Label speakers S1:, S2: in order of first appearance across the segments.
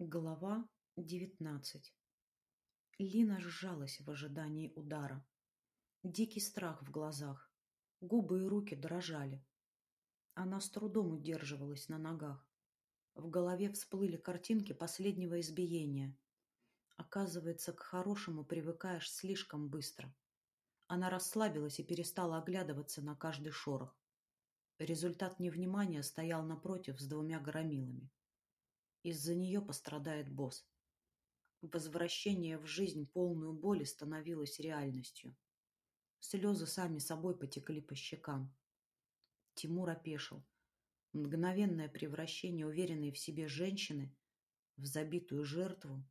S1: Глава девятнадцать Лина сжалась в ожидании удара. Дикий страх в глазах. Губы и руки дрожали. Она с трудом удерживалась на ногах. В голове всплыли картинки последнего избиения. Оказывается, к хорошему привыкаешь слишком быстро. Она расслабилась и перестала оглядываться на каждый шорох. Результат невнимания стоял напротив с двумя громилами. Из-за нее пострадает босс. Возвращение в жизнь полную боли становилось реальностью. Слезы сами собой потекли по щекам. Тимур опешил. Мгновенное превращение уверенной в себе женщины в забитую жертву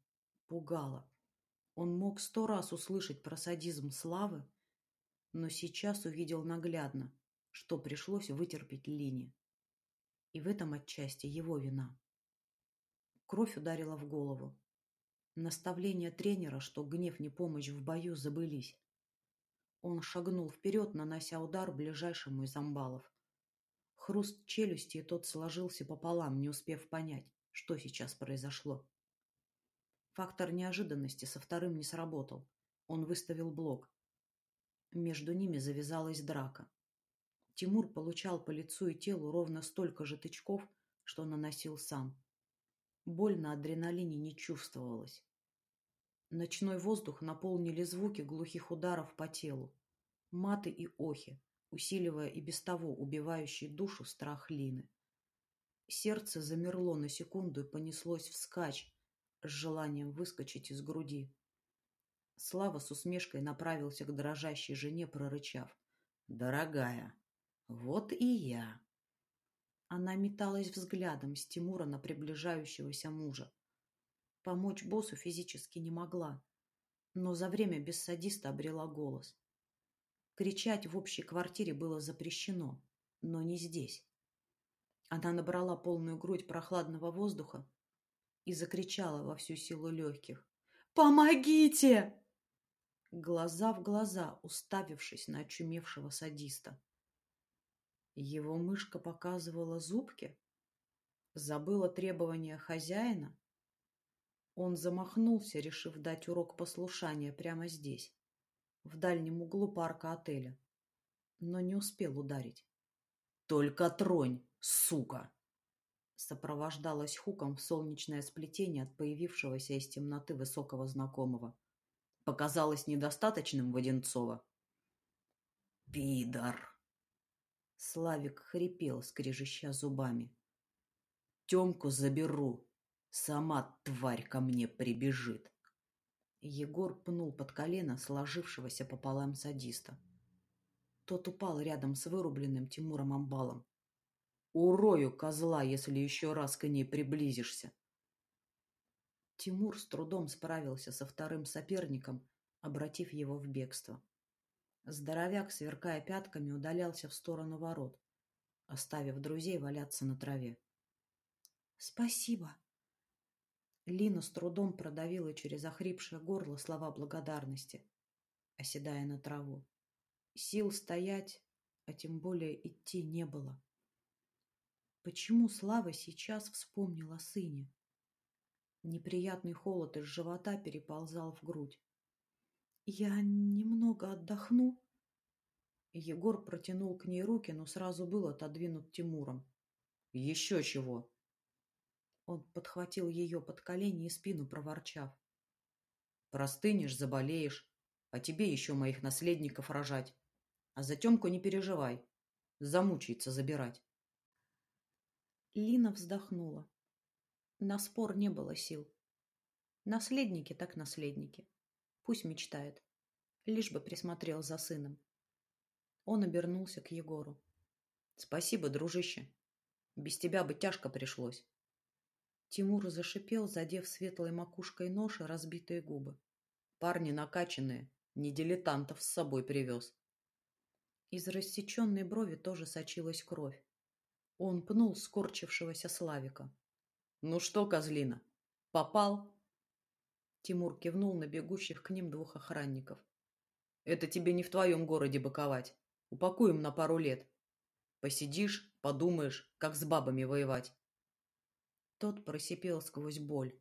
S1: пугало. Он мог сто раз услышать про садизм Славы, но сейчас увидел наглядно, что пришлось вытерпеть Лине. И в этом отчасти его вина. Кровь ударила в голову. Наставления тренера, что гнев не помощь в бою, забылись. Он шагнул вперед, нанося удар ближайшему из амбалов. Хруст челюсти, и тот сложился пополам, не успев понять, что сейчас произошло. Фактор неожиданности со вторым не сработал. Он выставил блок. Между ними завязалась драка. Тимур получал по лицу и телу ровно столько же тычков, что наносил сам. Боль на адреналине не чувствовалась. Ночной воздух наполнили звуки глухих ударов по телу, маты и охи, усиливая и без того убивающий душу страх Лины. Сердце замерло на секунду и понеслось вскачь с желанием выскочить из груди. Слава с усмешкой направился к дрожащей жене, прорычав. «Дорогая, вот и я!» Она металась взглядом с Тимура на приближающегося мужа. Помочь боссу физически не могла, но за время без садиста обрела голос. Кричать в общей квартире было запрещено, но не здесь. Она набрала полную грудь прохладного воздуха и закричала во всю силу легких. «Помогите!» Глаза в глаза, уставившись на очумевшего садиста. Его мышка показывала зубки? Забыла требования хозяина? Он замахнулся, решив дать урок послушания прямо здесь, в дальнем углу парка отеля, но не успел ударить. «Только тронь, сука!» сопровождалось хуком в солнечное сплетение от появившегося из темноты высокого знакомого. Показалось недостаточным Воденцова. «Пидор!» Славик хрипел, скрежеща зубами. Темку заберу. Сама тварь ко мне прибежит. Егор пнул под колено сложившегося пополам садиста. Тот упал рядом с вырубленным Тимуром Амбалом. Урою козла, если еще раз к ней приблизишься. Тимур с трудом справился со вторым соперником, обратив его в бегство. Здоровяк, сверкая пятками, удалялся в сторону ворот, оставив друзей валяться на траве. «Спасибо!» Лина с трудом продавила через охрипшее горло слова благодарности, оседая на траву. Сил стоять, а тем более идти не было. Почему Слава сейчас вспомнил о сыне? Неприятный холод из живота переползал в грудь. «Я немного отдохну». Егор протянул к ней руки, но сразу был отодвинут Тимуром. «Еще чего!» Он подхватил ее под колени и спину, проворчав. «Простынешь, заболеешь, а тебе еще моих наследников рожать. А за Темку не переживай, замучается забирать». Лина вздохнула. На спор не было сил. Наследники так наследники. Пусть мечтает. Лишь бы присмотрел за сыном. Он обернулся к Егору. «Спасибо, дружище. Без тебя бы тяжко пришлось». Тимур зашипел, задев светлой макушкой нож и разбитые губы. «Парни накачанные, не дилетантов с собой привез». Из рассеченной брови тоже сочилась кровь. Он пнул скорчившегося Славика. «Ну что, козлина, попал?» Тимур кивнул на бегущих к ним двух охранников. «Это тебе не в твоем городе быковать. Упакуем на пару лет. Посидишь, подумаешь, как с бабами воевать». Тот просипел сквозь боль.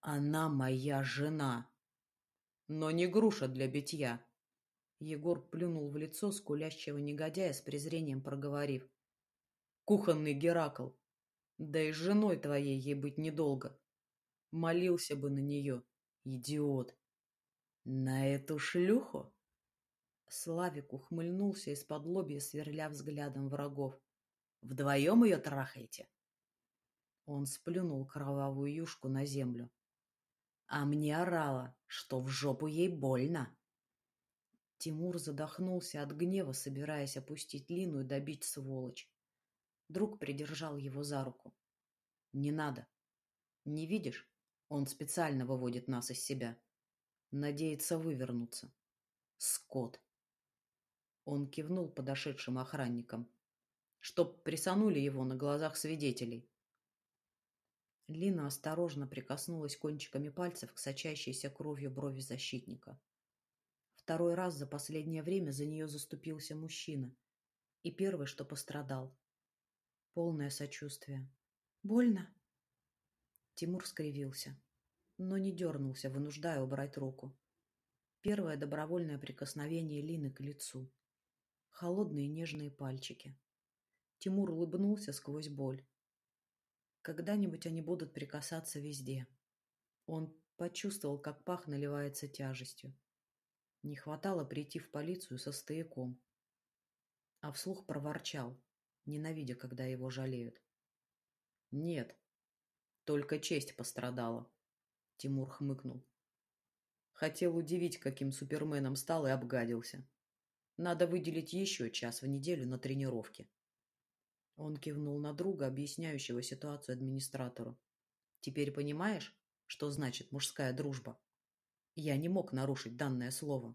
S1: Она моя жена, но не груша для битья. Егор плюнул в лицо скулящего негодяя с презрением проговорив. Кухонный Геракл. Да и женой твоей ей быть недолго. Молился бы на нее, идиот. На эту шлюху? Славик ухмыльнулся из-под лобья, сверля взглядом врагов. Вдвоем ее трахаете? Он сплюнул кровавую юшку на землю. А мне орала, что в жопу ей больно. Тимур задохнулся от гнева, собираясь опустить Лину и добить сволочь. Друг придержал его за руку. «Не надо. Не видишь? Он специально выводит нас из себя. Надеется вывернуться. Скот!» Он кивнул подошедшим охранникам. «Чтоб присанули его на глазах свидетелей». Лина осторожно прикоснулась кончиками пальцев к сочащейся кровью брови защитника. Второй раз за последнее время за нее заступился мужчина. И первый, что пострадал. Полное сочувствие. «Больно?» Тимур скривился, но не дернулся, вынуждая убрать руку. Первое добровольное прикосновение Лины к лицу. Холодные нежные пальчики. Тимур улыбнулся сквозь боль. Когда-нибудь они будут прикасаться везде. Он почувствовал, как пах наливается тяжестью. Не хватало прийти в полицию со стояком. А вслух проворчал, ненавидя, когда его жалеют. «Нет, только честь пострадала», — Тимур хмыкнул. Хотел удивить, каким суперменом стал и обгадился. Надо выделить еще час в неделю на тренировки. Он кивнул на друга, объясняющего ситуацию администратору. «Теперь понимаешь, что значит мужская дружба?» Я не мог нарушить данное слово.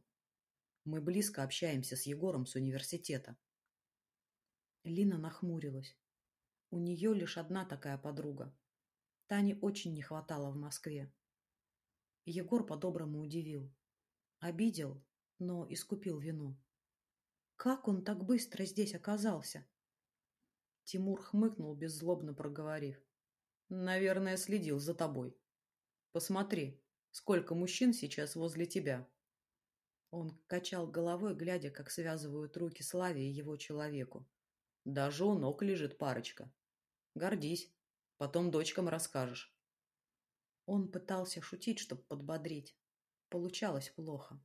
S1: Мы близко общаемся с Егором с университета. Лина нахмурилась. У нее лишь одна такая подруга. Тане очень не хватало в Москве. Егор по-доброму удивил. Обидел, но искупил вину. Как он так быстро здесь оказался? Тимур хмыкнул, беззлобно проговорив. Наверное, следил за тобой. Посмотри, сколько мужчин сейчас возле тебя. Он качал головой, глядя, как связывают руки Славе и его человеку. Даже у ног лежит парочка. Гордись, потом дочкам расскажешь. Он пытался шутить, чтобы подбодрить. Получалось плохо.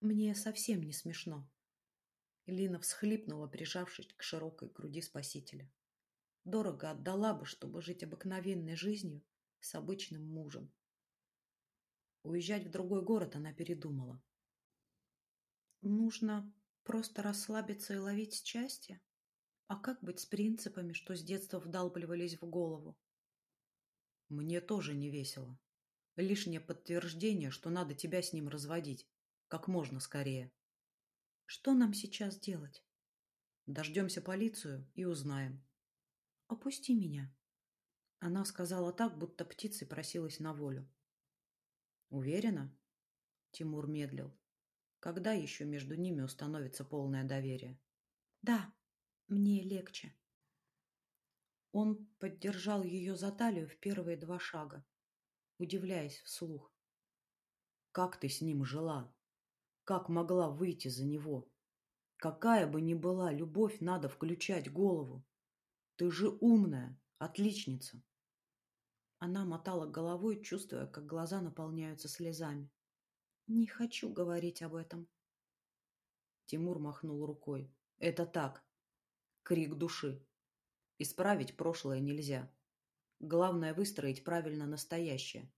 S1: Мне совсем не смешно. Лина всхлипнула, прижавшись к широкой груди спасителя. Дорого отдала бы, чтобы жить обыкновенной жизнью с обычным мужем. Уезжать в другой город она передумала. Нужно просто расслабиться и ловить счастье? А как быть с принципами, что с детства вдалбливались в голову? Мне тоже не весело. Лишнее подтверждение, что надо тебя с ним разводить. Как можно скорее. Что нам сейчас делать? Дождемся полицию и узнаем. Опусти меня. Она сказала так, будто птицей просилась на волю. Уверена? Тимур медлил. Когда еще между ними установится полное доверие? Да, мне легче. Он поддержал ее за талию в первые два шага, удивляясь вслух. Как ты с ним жила? Как могла выйти за него? Какая бы ни была любовь, надо включать голову. Ты же умная, отличница. Она мотала головой, чувствуя, как глаза наполняются слезами. Не хочу говорить об этом. Тимур махнул рукой. Это так. Крик души. Исправить прошлое нельзя. Главное выстроить правильно настоящее,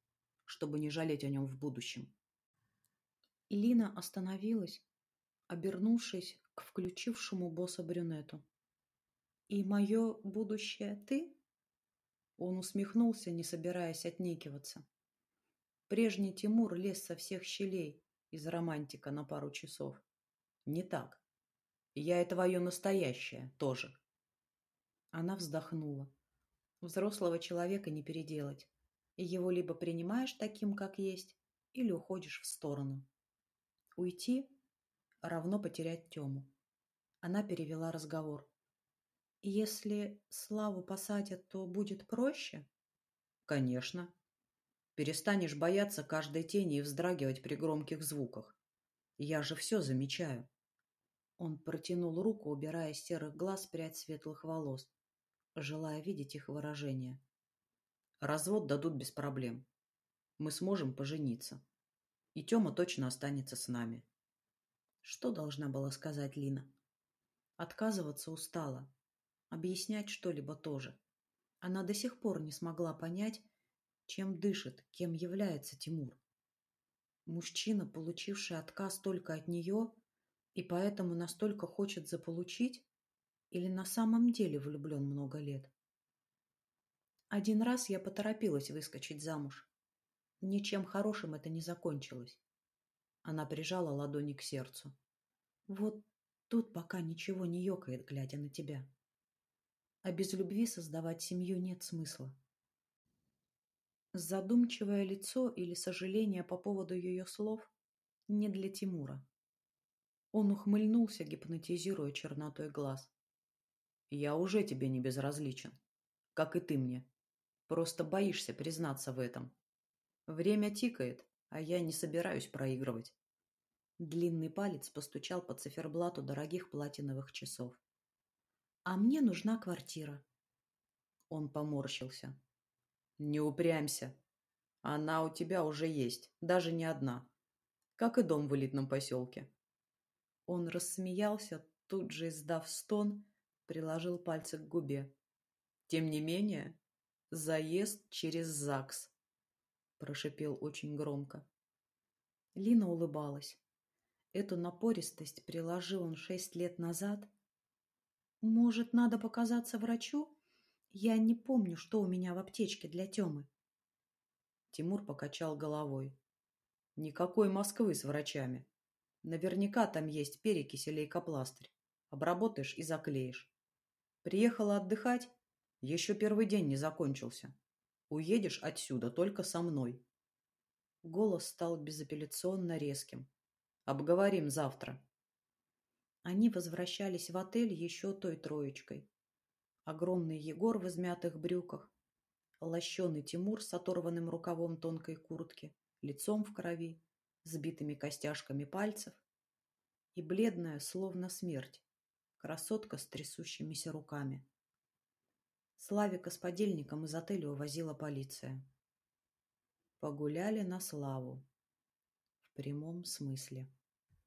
S1: чтобы не жалеть о нем в будущем. Лина остановилась, обернувшись к включившему босса брюнету. «И мое будущее ты?» Он усмехнулся, не собираясь отнекиваться. Прежний Тимур лез со всех щелей из романтика на пару часов. Не так. Я и твое настоящее тоже. Она вздохнула. Взрослого человека не переделать. И его либо принимаешь таким, как есть, или уходишь в сторону. Уйти равно потерять Тему. Она перевела разговор. Если Славу посадят, то будет проще? Конечно. Перестанешь бояться каждой тени и вздрагивать при громких звуках. Я же все замечаю. Он протянул руку, убирая из серых глаз прядь светлых волос, желая видеть их выражение. Развод дадут без проблем. Мы сможем пожениться. И Тёма точно останется с нами. Что должна была сказать Лина? Отказываться устала. Объяснять что-либо тоже. Она до сих пор не смогла понять, чем дышит, кем является Тимур. Мужчина, получивший отказ только от нее, и поэтому настолько хочет заполучить, или на самом деле влюблен много лет? Один раз я поторопилась выскочить замуж. Ничем хорошим это не закончилось. Она прижала ладони к сердцу. Вот тут пока ничего не ёкает, глядя на тебя. А без любви создавать семью нет смысла. Задумчивое лицо или сожаление по поводу ее слов не для Тимура. Он ухмыльнулся, гипнотизируя чернотой глаз. «Я уже тебе не безразличен, как и ты мне. Просто боишься признаться в этом. Время тикает, а я не собираюсь проигрывать». Длинный палец постучал по циферблату дорогих платиновых часов. «А мне нужна квартира». Он поморщился. «Не упрямься. Она у тебя уже есть, даже не одна. Как и дом в элитном поселке». Он рассмеялся, тут же издав стон, приложил пальцы к губе. «Тем не менее, заезд через ЗАГС», – прошипел очень громко. Лина улыбалась. Эту напористость приложил он шесть лет назад. Может, надо показаться врачу? Я не помню, что у меня в аптечке для Темы. Тимур покачал головой. Никакой Москвы с врачами. Наверняка там есть перекись или лейкопластырь. Обработаешь и заклеишь. Приехала отдыхать? Еще первый день не закончился. Уедешь отсюда только со мной. Голос стал безапелляционно резким. Обговорим завтра. Они возвращались в отель еще той троечкой. Огромный Егор в измятых брюках, лощеный Тимур с оторванным рукавом тонкой куртки, лицом в крови, сбитыми костяшками пальцев и бледная, словно смерть, красотка с трясущимися руками. Славика с подельником из отеля увозила полиция. Погуляли на славу. В прямом смысле.